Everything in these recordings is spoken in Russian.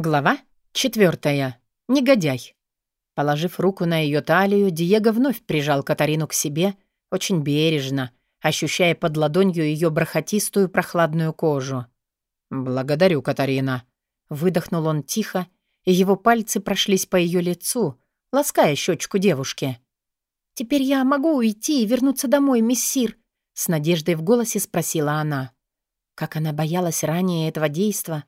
Глава четвертая. Негодяй. Положив руку на ее талию, Диего вновь прижал Катарину к себе, очень бережно, ощущая под ладонью ее бархатистую прохладную кожу. «Благодарю, Катарина», — выдохнул он тихо, и его пальцы прошлись по ее лицу, лаская щечку девушки. «Теперь я могу уйти и вернуться домой, миссир?» — с надеждой в голосе спросила она. Как она боялась ранее этого действа —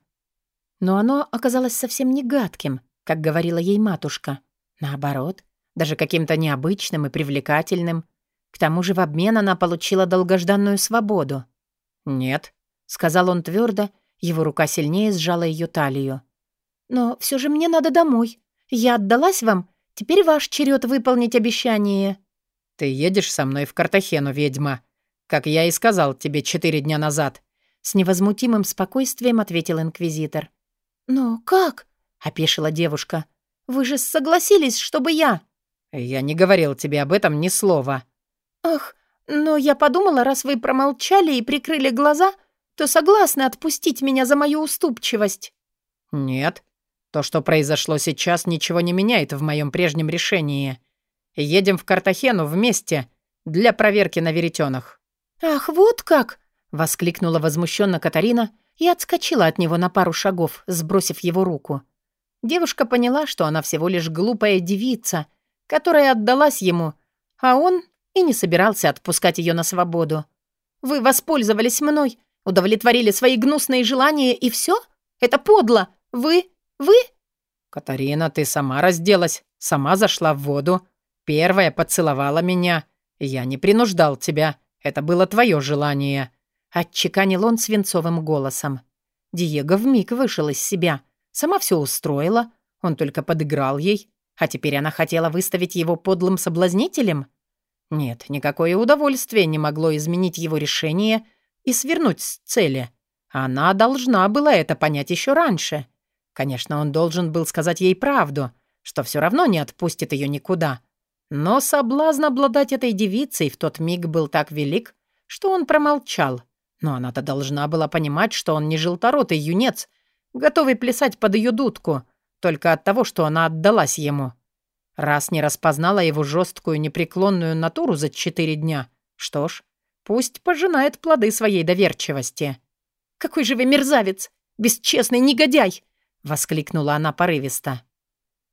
но оно оказалось совсем не гадким, как говорила ей матушка. Наоборот, даже каким-то необычным и привлекательным. К тому же в обмен она получила долгожданную свободу. «Нет», — сказал он твердо, его рука сильнее сжала ее талию. «Но все же мне надо домой. Я отдалась вам, теперь ваш черед выполнить обещание». «Ты едешь со мной в Картахену, ведьма, как я и сказал тебе четыре дня назад», — с невозмутимым спокойствием ответил инквизитор. «Но как?» — опешила девушка. «Вы же согласились, чтобы я...» «Я не говорил тебе об этом ни слова». «Ах, но я подумала, раз вы промолчали и прикрыли глаза, то согласны отпустить меня за мою уступчивость». «Нет. То, что произошло сейчас, ничего не меняет в моем прежнем решении. Едем в Картахену вместе для проверки на веретенах». «Ах, вот как!» — воскликнула возмущенно Катарина и отскочила от него на пару шагов, сбросив его руку. Девушка поняла, что она всего лишь глупая девица, которая отдалась ему, а он и не собирался отпускать ее на свободу. «Вы воспользовались мной, удовлетворили свои гнусные желания, и все? Это подло! Вы... вы...» «Катарина, ты сама разделась, сама зашла в воду, первая поцеловала меня. Я не принуждал тебя, это было твое желание», Отчеканил он свинцовым голосом. Диего вмиг вышел из себя. Сама все устроила. Он только подыграл ей. А теперь она хотела выставить его подлым соблазнителем? Нет, никакое удовольствие не могло изменить его решение и свернуть с цели. Она должна была это понять еще раньше. Конечно, он должен был сказать ей правду, что все равно не отпустит ее никуда. Но соблазн обладать этой девицей в тот миг был так велик, что он промолчал. Но она-то должна была понимать, что он не желторотый юнец, готовый плясать под ее дудку, только от того, что она отдалась ему. Раз не распознала его жесткую непреклонную натуру за четыре дня, что ж, пусть пожинает плоды своей доверчивости. «Какой же вы мерзавец! Бесчестный негодяй!» — воскликнула она порывисто.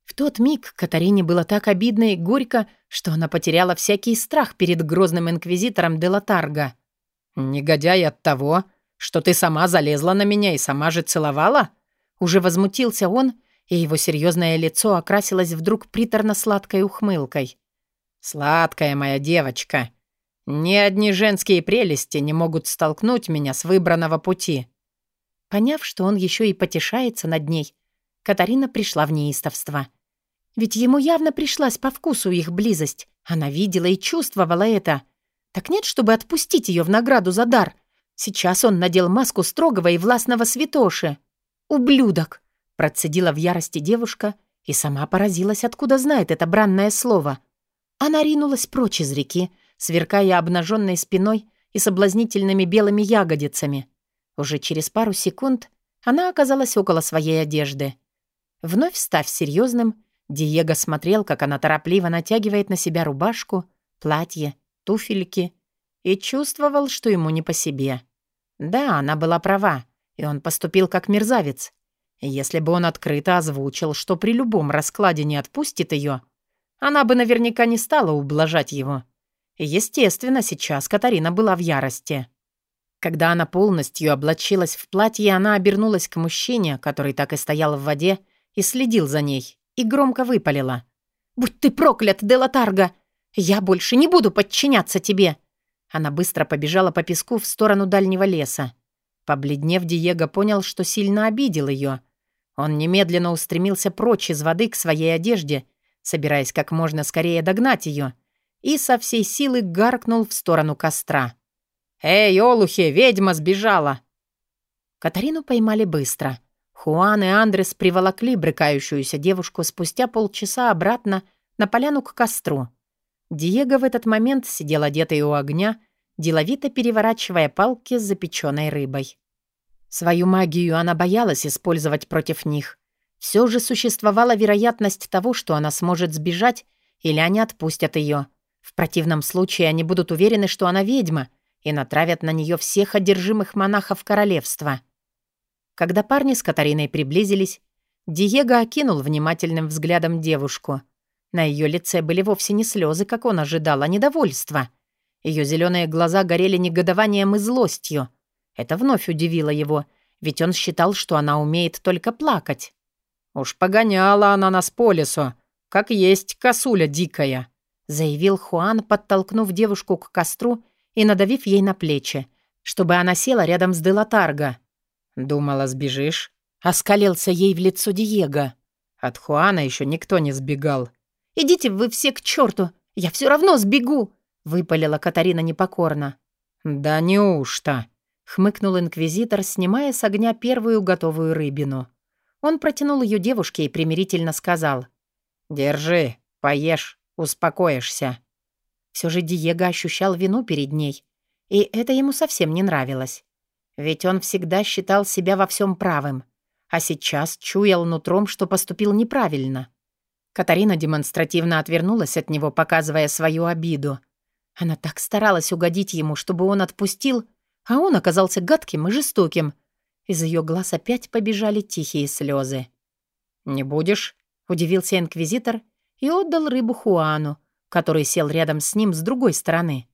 В тот миг Катарине было так обидно и горько, что она потеряла всякий страх перед грозным инквизитором Делатарго. «Негодяй от того, что ты сама залезла на меня и сама же целовала?» Уже возмутился он, и его серьезное лицо окрасилось вдруг приторно-сладкой ухмылкой. «Сладкая моя девочка, ни одни женские прелести не могут столкнуть меня с выбранного пути». Поняв, что он еще и потешается над ней, Катарина пришла в неистовство. Ведь ему явно пришлась по вкусу их близость. Она видела и чувствовала это. Так нет, чтобы отпустить ее в награду за дар. Сейчас он надел маску строгого и властного святоши. «Ублюдок!» — процедила в ярости девушка и сама поразилась, откуда знает это бранное слово. Она ринулась прочь из реки, сверкая обнаженной спиной и соблазнительными белыми ягодицами. Уже через пару секунд она оказалась около своей одежды. Вновь став серьезным, Диего смотрел, как она торопливо натягивает на себя рубашку, платье туфельки и чувствовал, что ему не по себе. Да, она была права, и он поступил как мерзавец. Если бы он открыто озвучил, что при любом раскладе не отпустит ее, она бы наверняка не стала ублажать его. Естественно, сейчас Катарина была в ярости. Когда она полностью облачилась в платье, она обернулась к мужчине, который так и стоял в воде, и следил за ней, и громко выпалила. «Будь ты проклят, Делатарго! «Я больше не буду подчиняться тебе!» Она быстро побежала по песку в сторону дальнего леса. Побледнев, Диего понял, что сильно обидел ее. Он немедленно устремился прочь из воды к своей одежде, собираясь как можно скорее догнать ее, и со всей силы гаркнул в сторону костра. «Эй, олухи, ведьма сбежала!» Катарину поймали быстро. Хуан и Андрес приволокли брыкающуюся девушку спустя полчаса обратно на поляну к костру. Диего в этот момент сидел одетый у огня, деловито переворачивая палки с запеченной рыбой. Свою магию она боялась использовать против них. Все же существовала вероятность того, что она сможет сбежать, или они отпустят ее. В противном случае они будут уверены, что она ведьма, и натравят на нее всех одержимых монахов королевства. Когда парни с Катариной приблизились, Диего окинул внимательным взглядом девушку. На ее лице были вовсе не слезы, как он ожидал, а недовольство. Ее зеленые глаза горели негодованием и злостью. Это вновь удивило его, ведь он считал, что она умеет только плакать. «Уж погоняла она нас по лесу, как есть косуля дикая», заявил Хуан, подтолкнув девушку к костру и надавив ей на плечи, чтобы она села рядом с Делатарго. «Думала, сбежишь?» Оскалился ей в лицо Диего. От Хуана еще никто не сбегал. «Идите вы все к черту! Я все равно сбегу!» выпалила Катарина непокорно. «Да неужто?» — хмыкнул инквизитор, снимая с огня первую готовую рыбину. Он протянул ее девушке и примирительно сказал. «Держи, поешь, успокоишься». Все же Диего ощущал вину перед ней, и это ему совсем не нравилось. Ведь он всегда считал себя во всем правым, а сейчас чуял нутром, что поступил неправильно. Катарина демонстративно отвернулась от него, показывая свою обиду. Она так старалась угодить ему, чтобы он отпустил, а он оказался гадким и жестоким. Из ее глаз опять побежали тихие слезы. «Не будешь?» — удивился инквизитор и отдал рыбу Хуану, который сел рядом с ним с другой стороны.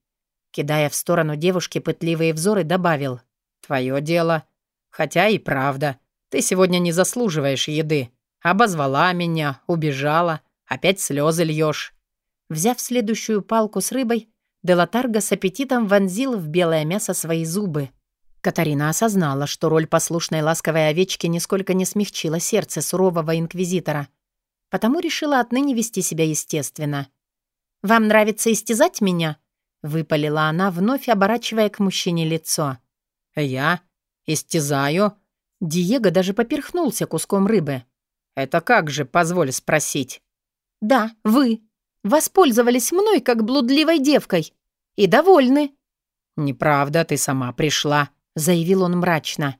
Кидая в сторону девушки пытливые взоры, добавил. «Твое дело. Хотя и правда. Ты сегодня не заслуживаешь еды. Обозвала меня, убежала, опять слезы льешь». Взяв следующую палку с рыбой, Делатарго с аппетитом вонзил в белое мясо свои зубы. Катарина осознала, что роль послушной ласковой овечки нисколько не смягчила сердце сурового инквизитора, потому решила отныне вести себя естественно. «Вам нравится истязать меня?» — выпалила она, вновь оборачивая к мужчине лицо. «Я? Истязаю?» Диего даже поперхнулся куском рыбы. «Это как же, позволь спросить?» «Да, вы. Воспользовались мной, как блудливой девкой. И довольны». «Неправда, ты сама пришла», — заявил он мрачно.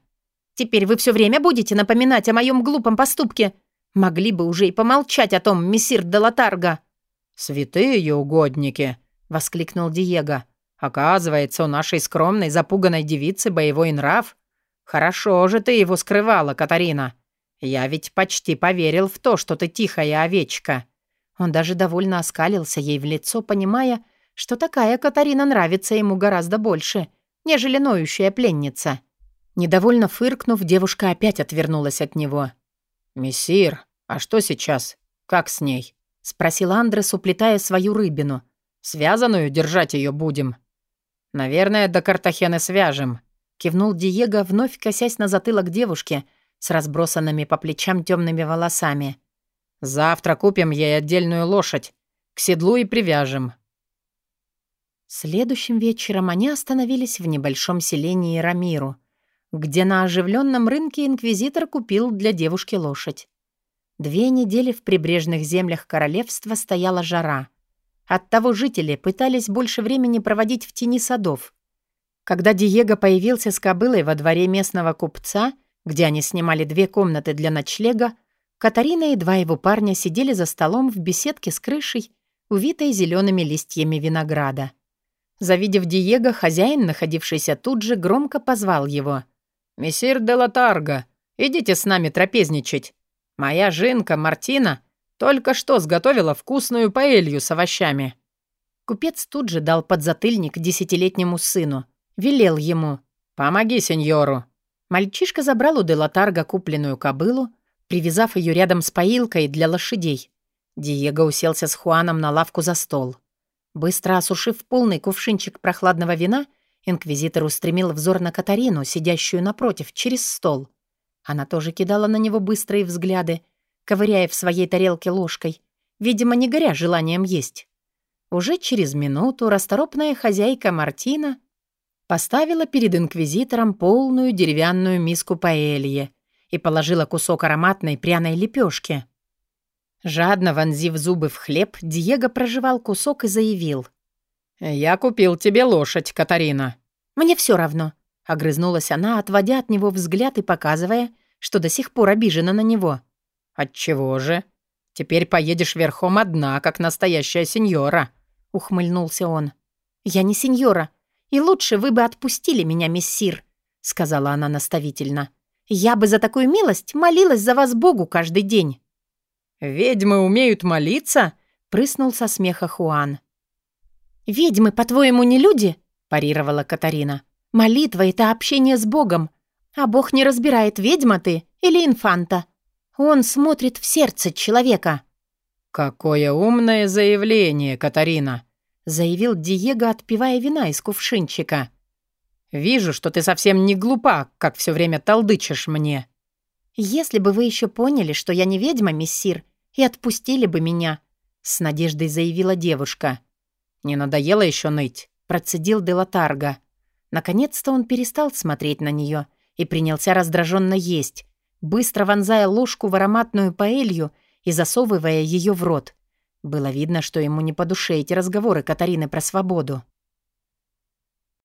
«Теперь вы все время будете напоминать о моем глупом поступке. Могли бы уже и помолчать о том, мессир де Латарго». «Святые угодники», — воскликнул Диего. «Оказывается, у нашей скромной запуганной девицы боевой нрав. Хорошо же ты его скрывала, Катарина. Я ведь почти поверил в то, что ты тихая овечка». Он даже довольно оскалился ей в лицо, понимая, что такая Катарина нравится ему гораздо больше, нежели ноющая пленница. Недовольно фыркнув, девушка опять отвернулась от него. «Мессир, а что сейчас? Как с ней?» — спросил Андрес, уплетая свою рыбину. «Связанную держать ее будем?» «Наверное, до Картахены свяжем», — кивнул Диего, вновь косясь на затылок девушки с разбросанными по плечам темными волосами. «Завтра купим ей отдельную лошадь, к седлу и привяжем». Следующим вечером они остановились в небольшом селении Рамиру, где на оживленном рынке инквизитор купил для девушки лошадь. Две недели в прибрежных землях королевства стояла жара. Оттого жители пытались больше времени проводить в тени садов. Когда Диего появился с кобылой во дворе местного купца, где они снимали две комнаты для ночлега, Катарина и два его парня сидели за столом в беседке с крышей, увитой зелеными листьями винограда. Завидев Диего, хозяин, находившийся тут же, громко позвал его. «Мессир де Латарго, идите с нами трапезничать. Моя жинка Мартина только что сготовила вкусную паэлью с овощами». Купец тут же дал подзатыльник десятилетнему сыну. Велел ему «Помоги сеньору». Мальчишка забрал у Делатарга купленную кобылу, привязав ее рядом с поилкой для лошадей. Диего уселся с Хуаном на лавку за стол. Быстро осушив полный кувшинчик прохладного вина, инквизитор устремил взор на Катарину, сидящую напротив, через стол. Она тоже кидала на него быстрые взгляды, ковыряя в своей тарелке ложкой, видимо, не горя желанием есть. Уже через минуту расторопная хозяйка Мартина поставила перед инквизитором полную деревянную миску паэлье и положила кусок ароматной пряной лепешки — Жадно вонзив зубы в хлеб, Диего прожевал кусок и заявил. «Я купил тебе лошадь, Катарина». «Мне все равно», — огрызнулась она, отводя от него взгляд и показывая, что до сих пор обижена на него. «Отчего же? Теперь поедешь верхом одна, как настоящая сеньора», — ухмыльнулся он. «Я не сеньора, и лучше вы бы отпустили меня, мессир», — сказала она наставительно. «Я бы за такую милость молилась за вас Богу каждый день». «Ведьмы умеют молиться?» — прыснул со смеха Хуан. «Ведьмы, по-твоему, не люди?» — парировала Катарина. «Молитва — это общение с Богом, а Бог не разбирает, ведьма ты или инфанта. Он смотрит в сердце человека». «Какое умное заявление, Катарина!» — заявил Диего, отпивая вина из кувшинчика. «Вижу, что ты совсем не глупа, как все время толдычишь мне». «Если бы вы еще поняли, что я не ведьма, мессир, и отпустили бы меня», — с надеждой заявила девушка. «Не надоело еще ныть?» — процедил Делатарго. Наконец-то он перестал смотреть на нее и принялся раздраженно есть, быстро вонзая ложку в ароматную паэлью и засовывая ее в рот. Было видно, что ему не по душе эти разговоры Катарины про свободу.